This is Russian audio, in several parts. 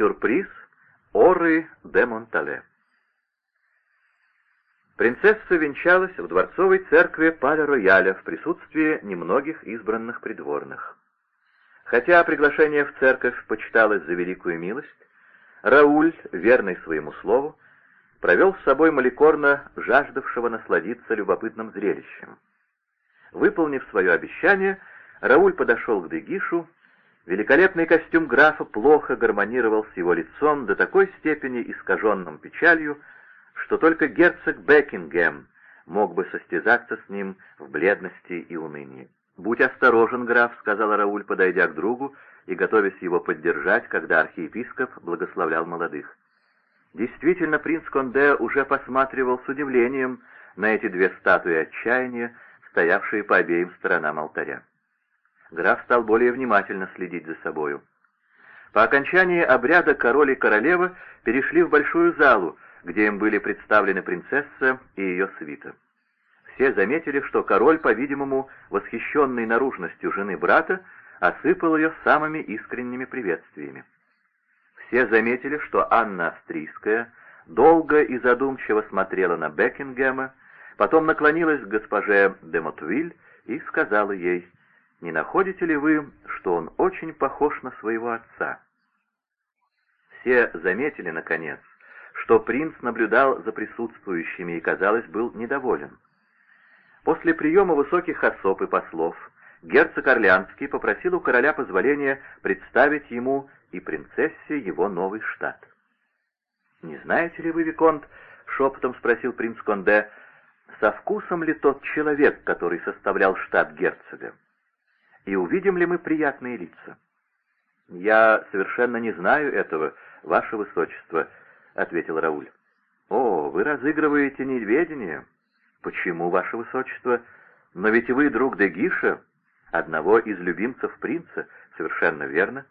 Сюрприз Оры де Монтале. Принцесса венчалась в дворцовой церкви Паля-Рояля в присутствии немногих избранных придворных. Хотя приглашение в церковь почиталось за великую милость, Рауль, верный своему слову, провел с собой Маликорна, жаждавшего насладиться любопытным зрелищем. Выполнив свое обещание, Рауль подошел к Дегишу. Великолепный костюм графа плохо гармонировал с его лицом до такой степени искаженным печалью, что только герцог Бекингем мог бы состязаться с ним в бледности и унынии. «Будь осторожен, граф», — сказал Рауль, подойдя к другу и готовясь его поддержать, когда архиепископ благословлял молодых. Действительно, принц Конде уже посматривал с удивлением на эти две статуи отчаяния, стоявшие по обеим сторонам алтаря. Граф стал более внимательно следить за собою. По окончании обряда король и королева перешли в большую залу, где им были представлены принцесса и ее свита. Все заметили, что король, по-видимому, восхищенный наружностью жены брата, осыпал ее самыми искренними приветствиями. Все заметили, что Анна Австрийская долго и задумчиво смотрела на Бекингема, потом наклонилась к госпоже де Мотвиль и сказала ей, «Не находите ли вы, что он очень похож на своего отца?» Все заметили, наконец, что принц наблюдал за присутствующими и, казалось, был недоволен. После приема высоких особ и послов герцог Орлеанский попросил у короля позволения представить ему и принцессе его новый штат. «Не знаете ли вы, Виконт, — шепотом спросил принц Конде, — со вкусом ли тот человек, который составлял штат герцога? И увидим ли мы приятные лица?» «Я совершенно не знаю этого, ваше высочество», — ответил Рауль. «О, вы разыгрываете неведение. Почему, ваше высочество? Но ведь вы друг Дегиша, одного из любимцев принца, совершенно верно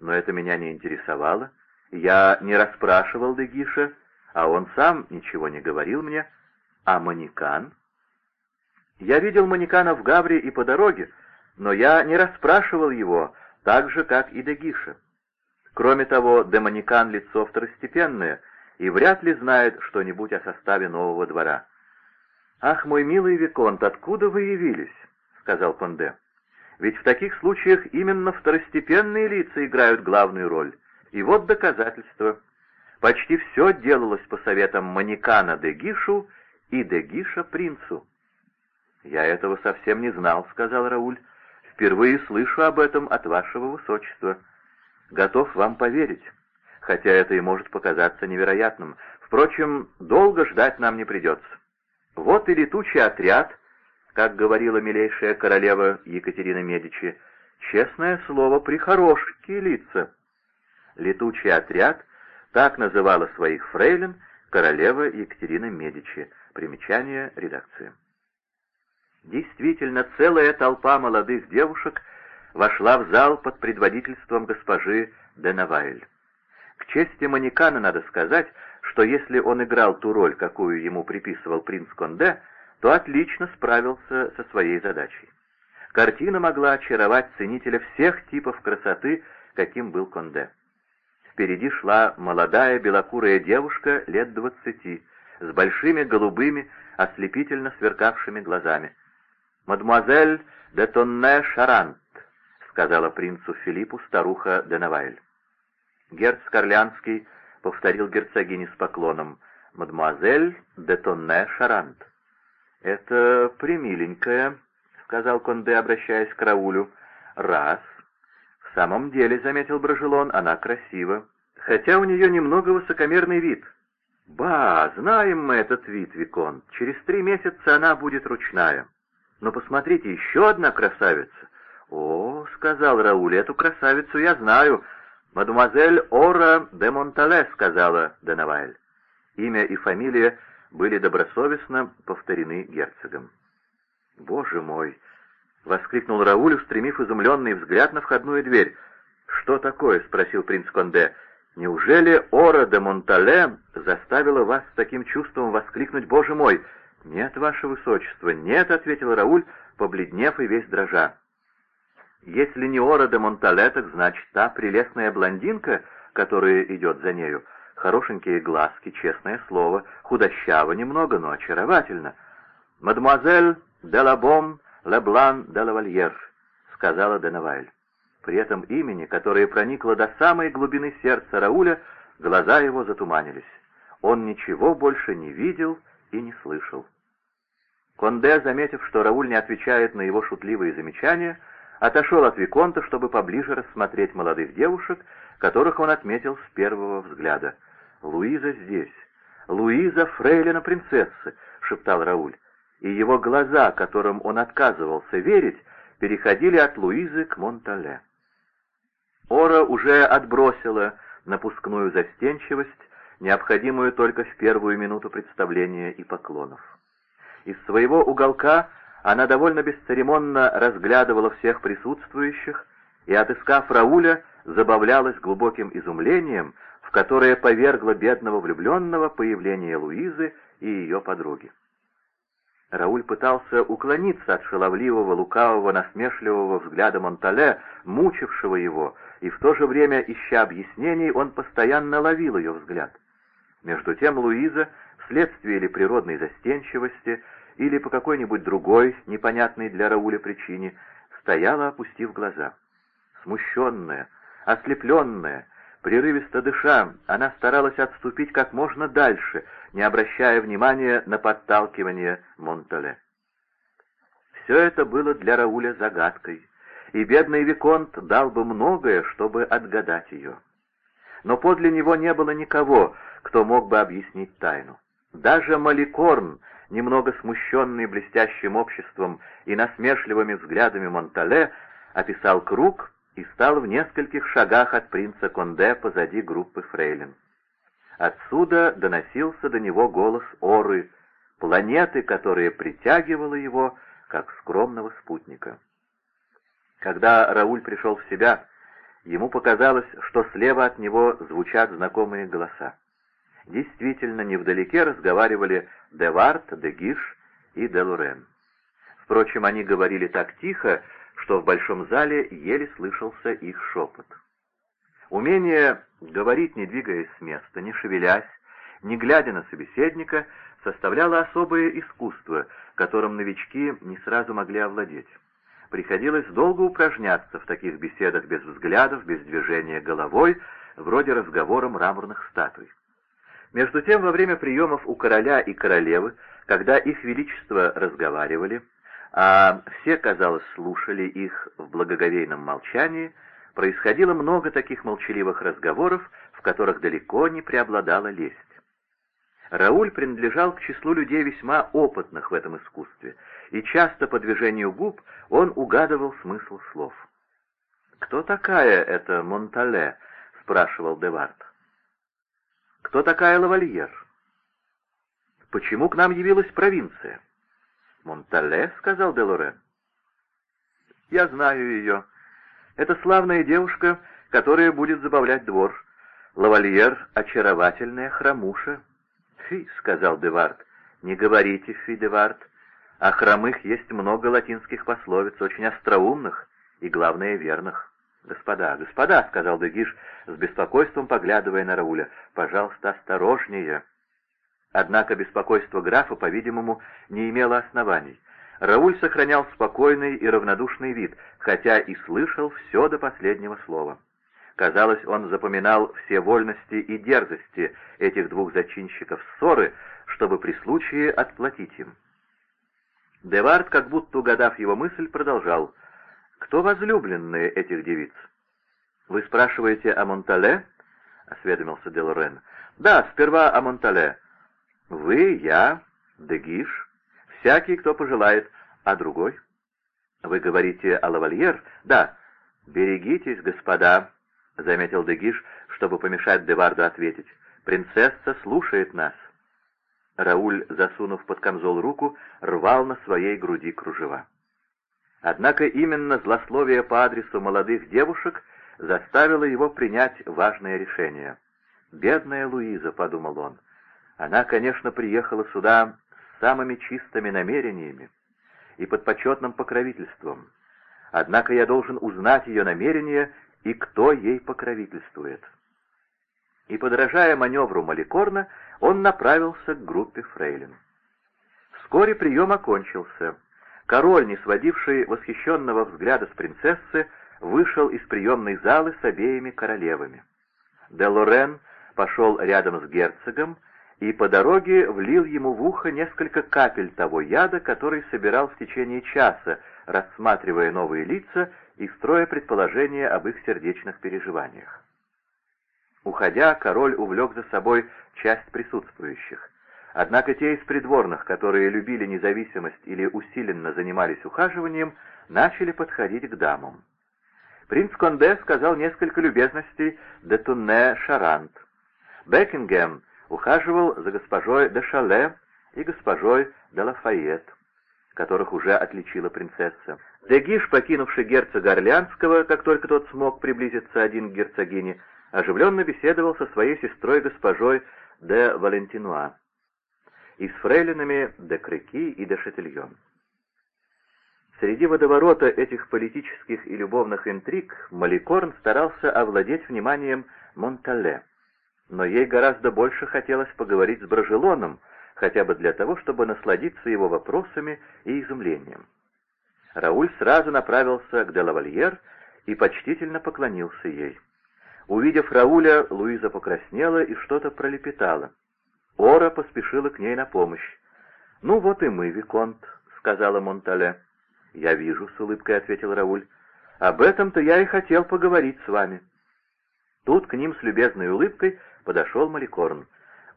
но это меня не интересовало. Я не расспрашивал Дегиша, а он сам ничего не говорил мне. А Манекан? Я видел Манекана в Гавре и по дороге, но я не расспрашивал его, так же, как и Дегиша. Кроме того, Демоникан — лицо второстепенное и вряд ли знает что-нибудь о составе нового двора. «Ах, мой милый Виконт, откуда вы явились?» — сказал Конде. Ведь в таких случаях именно второстепенные лица играют главную роль. И вот доказательство. Почти все делалось по советам Манекана де Гишу и де Гиша принцу. «Я этого совсем не знал», — сказал Рауль. «Впервые слышу об этом от вашего высочества. Готов вам поверить, хотя это и может показаться невероятным. Впрочем, долго ждать нам не придется. Вот и летучий отряд — как говорила милейшая королева Екатерина Медичи, честное слово, прихорошенькие лица. Летучий отряд так называла своих фрейлин королева Екатерина Медичи. Примечание редакции. Действительно, целая толпа молодых девушек вошла в зал под предводительством госпожи Денавайль. К чести Манекана надо сказать, что если он играл ту роль, какую ему приписывал принц Конде, то отлично справился со своей задачей. Картина могла очаровать ценителя всех типов красоты, каким был Конде. Впереди шла молодая белокурая девушка лет двадцати, с большими голубыми, ослепительно сверкавшими глазами. «Мадемуазель де Тонне Шарант», — сказала принцу Филиппу старуха Денавайль. Герцог Орлеанский повторил герцогине с поклоном «Мадемуазель де Тонне Шарант». «Это примиленькая», — сказал Конде, обращаясь к Раулю. «Раз». «В самом деле», — заметил Брожелон, — «она красива, хотя у нее немного высокомерный вид». «Ба, знаем мы этот вид, Викон. Через три месяца она будет ручная. Но посмотрите, еще одна красавица». «О», — сказал Рауль, — «эту красавицу я знаю. Мадемуазель Ора де Монтале», — сказала Денавайль. Имя и фамилия были добросовестно повторены герцогом. «Боже мой!» — воскликнул Рауль, устремив изумленный взгляд на входную дверь. «Что такое?» — спросил принц Конде. «Неужели Ора де Монтале заставила вас с таким чувством воскликнуть «Боже мой!» «Нет, ваше высочество, нет», — ответил Рауль, побледнев и весь дрожа. «Если не Ора де Монтале, значит та прелестная блондинка, которая идет за нею. Хорошенькие глазки, честное слово, худощаво немного, но очаровательно. «Мадемуазель де Лабом Леблан де Лавальер», — сказала Денаваль. При этом имени, которое проникло до самой глубины сердца Рауля, глаза его затуманились. Он ничего больше не видел и не слышал. Конде, заметив, что Рауль не отвечает на его шутливые замечания, отошел от Виконта, чтобы поближе рассмотреть молодых девушек, которых он отметил с первого взгляда. «Луиза здесь! Луиза Фрейлина принцессы!» — шептал Рауль. И его глаза, которым он отказывался верить, переходили от Луизы к Монтале. Ора уже отбросила напускную застенчивость, необходимую только в первую минуту представления и поклонов. Из своего уголка она довольно бесцеремонно разглядывала всех присутствующих и, отыскав Рауля, забавлялась глубоким изумлением, в которое повергло бедного влюбленного появление Луизы и ее подруги. Рауль пытался уклониться от шаловливого, лукавого, насмешливого взгляда Монтале, мучившего его, и в то же время, ища объяснений, он постоянно ловил ее взгляд. Между тем Луиза, вследствие или природной застенчивости, или по какой-нибудь другой, непонятной для Рауля причине, стояла, опустив глаза. Смущенная, ослепленная, прерывисто дыша, она старалась отступить как можно дальше, не обращая внимания на подталкивание Монтале. Все это было для Рауля загадкой, и бедный Виконт дал бы многое, чтобы отгадать ее. Но подле него не было никого, кто мог бы объяснить тайну. Даже Маликорн, немного смущенный блестящим обществом и насмешливыми взглядами Монтале, описал круг и стал в нескольких шагах от принца Конде позади группы фрейлин. Отсюда доносился до него голос Оры, планеты, которая притягивала его, как скромного спутника. Когда Рауль пришел в себя, ему показалось, что слева от него звучат знакомые голоса. Действительно, невдалеке разговаривали Девард, Дегиш и Делурен. Впрочем, они говорили так тихо, что в большом зале еле слышался их шепот. Умение говорить, не двигаясь с места, не шевелясь, не глядя на собеседника, составляло особое искусство, которым новички не сразу могли овладеть. Приходилось долго упражняться в таких беседах без взглядов, без движения головой, вроде разговора мраморных статуй. Между тем, во время приемов у короля и королевы, когда их величество разговаривали, а все, казалось, слушали их в благоговейном молчании, происходило много таких молчаливых разговоров, в которых далеко не преобладала лесть. Рауль принадлежал к числу людей весьма опытных в этом искусстве, и часто по движению губ он угадывал смысл слов. «Кто такая эта Монтале?» — спрашивал Девард. Кто такая Лавальер? Почему к нам явилась провинция? Монтале, — сказал Делорен. Я знаю ее. Это славная девушка, которая будет забавлять двор. Лавальер — очаровательная хромуша. Фи, — сказал Девард. Не говорите, Фи, Девард. О хромых есть много латинских пословиц, очень остроумных и, главное, верных. «Господа, господа!» — сказал Дегиш, с беспокойством поглядывая на Рауля. «Пожалуйста, осторожнее!» Однако беспокойство графа, по-видимому, не имело оснований. Рауль сохранял спокойный и равнодушный вид, хотя и слышал все до последнего слова. Казалось, он запоминал все вольности и дерзости этих двух зачинщиков ссоры, чтобы при случае отплатить им. Девард, как будто угадав его мысль, продолжал — кто возлюбленные этих девиц? Вы спрашиваете о Монтале? — осведомился Делорен. Да, сперва о Монтале. Вы, я, Дегиш, всякий, кто пожелает. А другой? Вы говорите о лавальер? Да. Берегитесь, господа, — заметил Дегиш, чтобы помешать Деварду ответить. Принцесса слушает нас. Рауль, засунув под камзол руку, рвал на своей груди кружева. Однако именно злословие по адресу молодых девушек заставило его принять важное решение. «Бедная Луиза», — подумал он, — «она, конечно, приехала сюда с самыми чистыми намерениями и под почетным покровительством. Однако я должен узнать ее намерения и кто ей покровительствует». и, подражая маневру Маликорна, он направился к группе фрейлин. Вскоре прием окончился. Король, не сводивший восхищенного взгляда с принцессы, вышел из приемной залы с обеими королевами. Де Лорен пошел рядом с герцогом и по дороге влил ему в ухо несколько капель того яда, который собирал в течение часа, рассматривая новые лица и строя предположения об их сердечных переживаниях. Уходя, король увлек за собой часть присутствующих. Однако те из придворных, которые любили независимость или усиленно занимались ухаживанием, начали подходить к дамам. Принц Конде сказал несколько любезностей де Тунне Шарант. Бекингем ухаживал за госпожой де Шале и госпожой де Лафайет, которых уже отличила принцесса. Дегиш, покинувший герцога Орлеанского, как только тот смог приблизиться один к герцогине, оживленно беседовал со своей сестрой госпожой де Валентинуа и с фрейлинами де Крыки и де Шетильон. Среди водоворота этих политических и любовных интриг Маликорн старался овладеть вниманием Монтале, но ей гораздо больше хотелось поговорить с Брожелоном, хотя бы для того, чтобы насладиться его вопросами и изумлением. Рауль сразу направился к Делавальер и почтительно поклонился ей. Увидев Рауля, Луиза покраснела и что-то пролепетала. Ора поспешила к ней на помощь. «Ну вот и мы, Виконт», — сказала Монтале. «Я вижу», — с улыбкой ответил Рауль. «Об этом-то я и хотел поговорить с вами». Тут к ним с любезной улыбкой подошел Маликорн.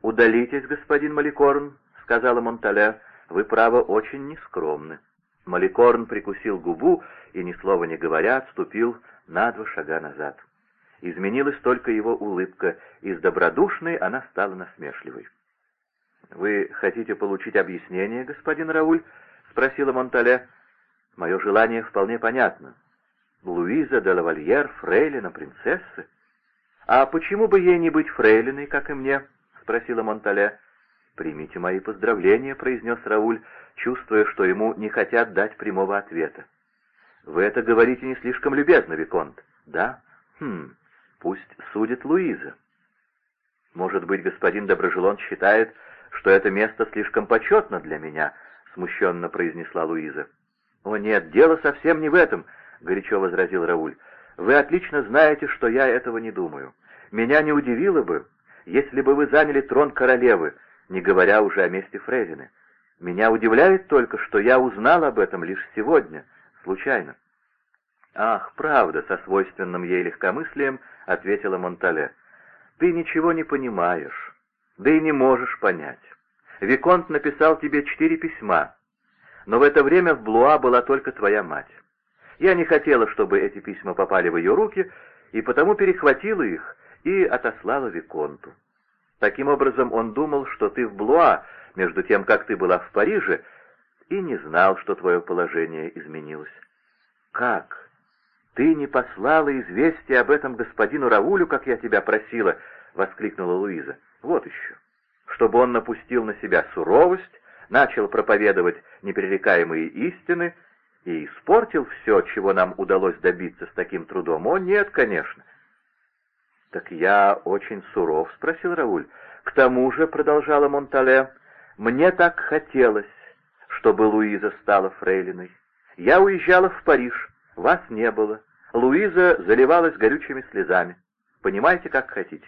«Удалитесь, господин Маликорн», — сказала Монтале. «Вы, право, очень нескромны». Маликорн прикусил губу и, ни слова не говоря, отступил на два шага назад. Изменилась только его улыбка, из добродушной она стала насмешливой. «Вы хотите получить объяснение, господин Рауль?» — спросила Монтале. «Мое желание вполне понятно. Луиза де лавальер, фрейлина, принцессы. А почему бы ей не быть фрейлиной, как и мне?» — спросила Монтале. «Примите мои поздравления», — произнес Рауль, чувствуя, что ему не хотят дать прямого ответа. «Вы это говорите не слишком любезно, Виконт». «Да? Хм, пусть судит Луиза». «Может быть, господин Доброжелон считает, что это место слишком почетно для меня», — смущенно произнесла Луиза. «О нет, дело совсем не в этом», — горячо возразил Рауль. «Вы отлично знаете, что я этого не думаю. Меня не удивило бы, если бы вы заняли трон королевы, не говоря уже о месте Фрейзины. Меня удивляет только, что я узнал об этом лишь сегодня, случайно». «Ах, правда», — со свойственным ей легкомыслием ответила Монтале. «Ты ничего не понимаешь, да и не можешь понять. Виконт написал тебе четыре письма, но в это время в Блуа была только твоя мать. Я не хотела, чтобы эти письма попали в ее руки, и потому перехватила их и отослала Виконту. Таким образом, он думал, что ты в Блуа, между тем, как ты была в Париже, и не знал, что твое положение изменилось. «Как? Ты не послала известие об этом господину Раулю, как я тебя просила?» — воскликнула Луиза. «Вот еще чтобы он напустил на себя суровость, начал проповедовать непререкаемые истины и испортил все, чего нам удалось добиться с таким трудом. О, нет, конечно. «Так я очень суров?» — спросил Рауль. «К тому же», — продолжала Монтале, — «мне так хотелось, чтобы Луиза стала фрейлиной. Я уезжала в Париж, вас не было. Луиза заливалась горючими слезами. Понимаете, как хотите.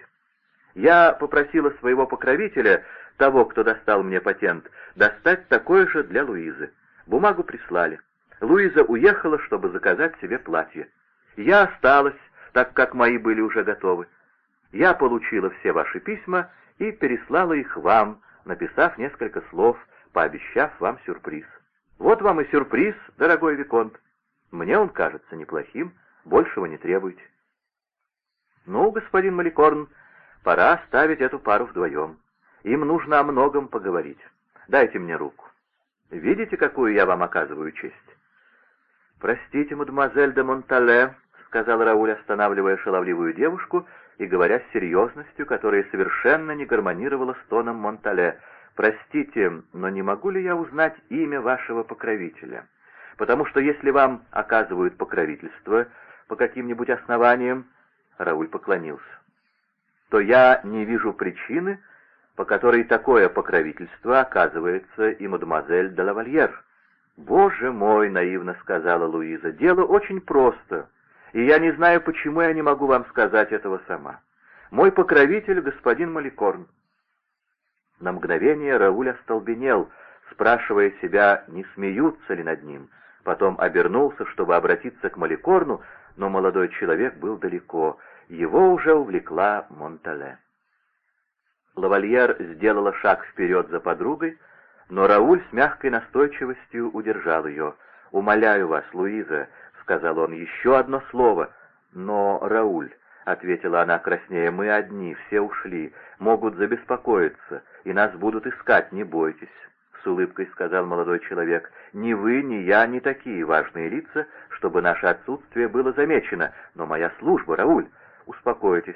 Я попросила своего покровителя, того, кто достал мне патент, достать такое же для Луизы. Бумагу прислали. Луиза уехала, чтобы заказать себе платье. Я осталась, так как мои были уже готовы. Я получила все ваши письма и переслала их вам, написав несколько слов, пообещав вам сюрприз. Вот вам и сюрприз, дорогой Виконт. Мне он кажется неплохим, большего не требуйте. Ну, господин Маликорн, Пора оставить эту пару вдвоем. Им нужно о многом поговорить. Дайте мне руку. Видите, какую я вам оказываю честь? «Простите, мадемуазель де Монтале», — сказал Рауль, останавливая шаловливую девушку и говоря с серьезностью, которая совершенно не гармонировала с тоном Монтале. «Простите, но не могу ли я узнать имя вашего покровителя? Потому что если вам оказывают покровительство по каким-нибудь основаниям...» Рауль поклонился. То я не вижу причины, по которой такое покровительство оказывается и мадемуазель де лавальер. «Боже мой!» — наивно сказала Луиза. «Дело очень просто, и я не знаю, почему я не могу вам сказать этого сама. Мой покровитель — господин Маликорн». На мгновение Рауль остолбенел, спрашивая себя, не смеются ли над ним. Потом обернулся, чтобы обратиться к Маликорну, но молодой человек был далеко. Его уже увлекла Монтале. Лавальер сделала шаг вперед за подругой, но Рауль с мягкой настойчивостью удержал ее. «Умоляю вас, Луиза», — сказал он, — «еще одно слово». «Но, Рауль», — ответила она краснее, — «мы одни, все ушли, могут забеспокоиться, и нас будут искать, не бойтесь». — с улыбкой сказал молодой человек, — «ни вы, ни я, не такие важные лица, чтобы наше отсутствие было замечено, но моя служба, Рауль, успокойтесь,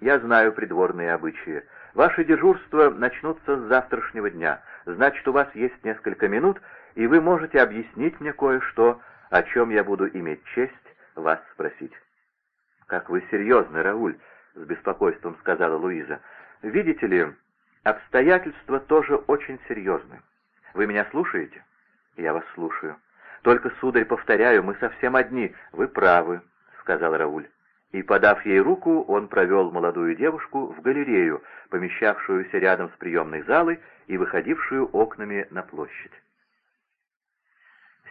я знаю придворные обычаи. Ваши дежурства начнутся с завтрашнего дня. Значит, у вас есть несколько минут, и вы можете объяснить мне кое-что, о чем я буду иметь честь вас спросить». «Как вы серьезны, Рауль», — с беспокойством сказала Луиза. «Видите ли, обстоятельства тоже очень серьезны. Вы меня слушаете?» «Я вас слушаю. Только, сударь, повторяю, мы совсем одни. Вы правы», — сказал Рауль и, подав ей руку, он провел молодую девушку в галерею, помещавшуюся рядом с приемной залой и выходившую окнами на площадь.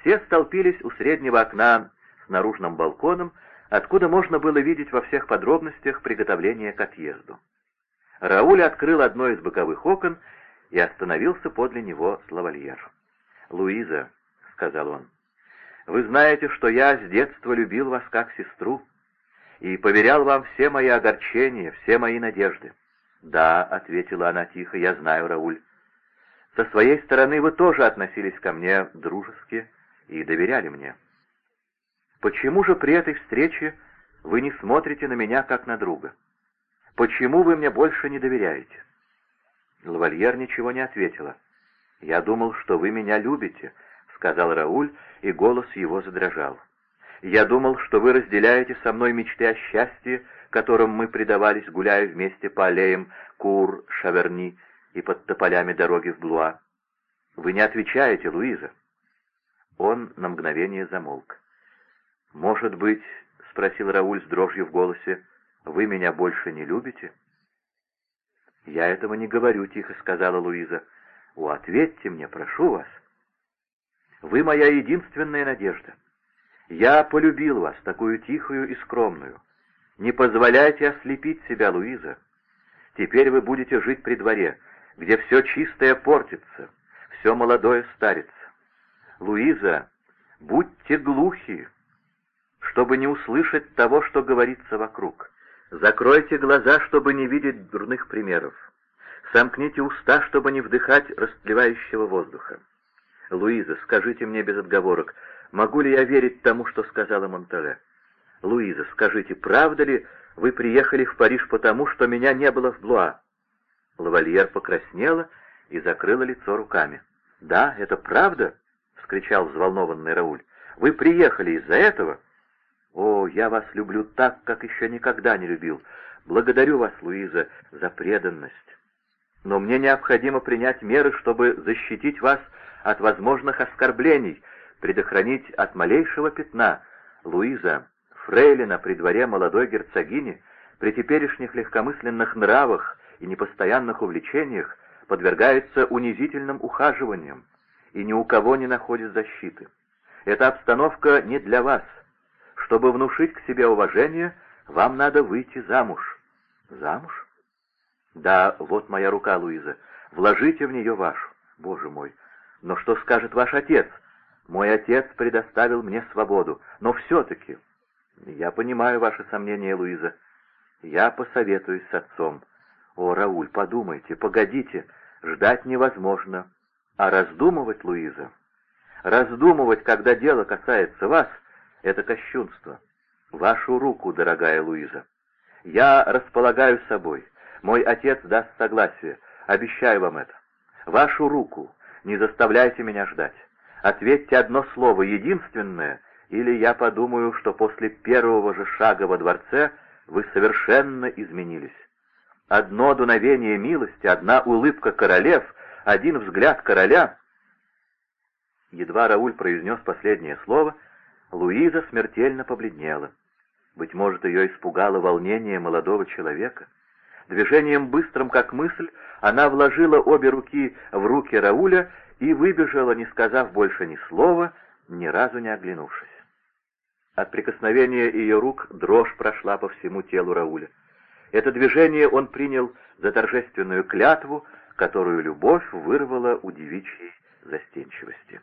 Все столпились у среднего окна с наружным балконом, откуда можно было видеть во всех подробностях приготовление к отъезду. Рауль открыл одно из боковых окон и остановился подле него с лавальер. «Луиза», — сказал он, — «вы знаете, что я с детства любил вас как сестру и поверял вам все мои огорчения, все мои надежды». «Да», — ответила она тихо, — «я знаю, Рауль. Со своей стороны вы тоже относились ко мне дружески и доверяли мне. Почему же при этой встрече вы не смотрите на меня как на друга? Почему вы мне больше не доверяете?» Лавальер ничего не ответила. «Я думал, что вы меня любите», — сказал Рауль, и голос его задрожал. Я думал, что вы разделяете со мной мечты о счастье, которым мы предавались, гуляя вместе по аллеям Кур, Шаверни и под тополями дороги в Блуа. Вы не отвечаете, Луиза. Он на мгновение замолк. «Может быть, — спросил Рауль с дрожью в голосе, — вы меня больше не любите?» «Я этого не говорю», — тихо сказала Луиза. «О, ответьте мне, прошу вас. Вы моя единственная надежда». Я полюбил вас, такую тихую и скромную. Не позволяйте ослепить себя, Луиза. Теперь вы будете жить при дворе, где все чистое портится, все молодое старится. Луиза, будьте глухи, чтобы не услышать того, что говорится вокруг. Закройте глаза, чтобы не видеть дурных примеров. Сомкните уста, чтобы не вдыхать растлевающего воздуха. Луиза, скажите мне без отговорок, Могу ли я верить тому, что сказала Монтале? Луиза, скажите, правда ли вы приехали в Париж потому, что меня не было в Блуа?» Лавальер покраснела и закрыла лицо руками. «Да, это правда?» — вскричал взволнованный Рауль. «Вы приехали из-за этого?» «О, я вас люблю так, как еще никогда не любил. Благодарю вас, Луиза, за преданность. Но мне необходимо принять меры, чтобы защитить вас от возможных оскорблений, предохранить от малейшего пятна Луиза, фрейлина при дворе молодой герцогини, при теперешних легкомысленных нравах и непостоянных увлечениях подвергается унизительным ухаживаниям и ни у кого не находит защиты. Эта обстановка не для вас. Чтобы внушить к себе уважение, вам надо выйти замуж. Замуж? Да, вот моя рука, Луиза. Вложите в нее вашу. Боже мой! Но что скажет ваш отец? Мой отец предоставил мне свободу, но все-таки... Я понимаю ваши сомнения, Луиза. Я посоветуюсь с отцом. О, Рауль, подумайте, погодите, ждать невозможно. А раздумывать, Луиза, раздумывать, когда дело касается вас, это кощунство. Вашу руку, дорогая Луиза. Я располагаю собой. Мой отец даст согласие. Обещаю вам это. Вашу руку. Не заставляйте меня ждать. Ответьте одно слово, единственное, или я подумаю, что после первого же шага во дворце вы совершенно изменились. Одно дуновение милости, одна улыбка королев, один взгляд короля. Едва Рауль произнес последнее слово, Луиза смертельно побледнела. Быть может, ее испугало волнение молодого человека. Движением быстрым, как мысль, она вложила обе руки в руки Рауля и выбежала, не сказав больше ни слова, ни разу не оглянувшись. От прикосновения ее рук дрожь прошла по всему телу Рауля. Это движение он принял за торжественную клятву, которую любовь вырвала у девичьей застенчивости.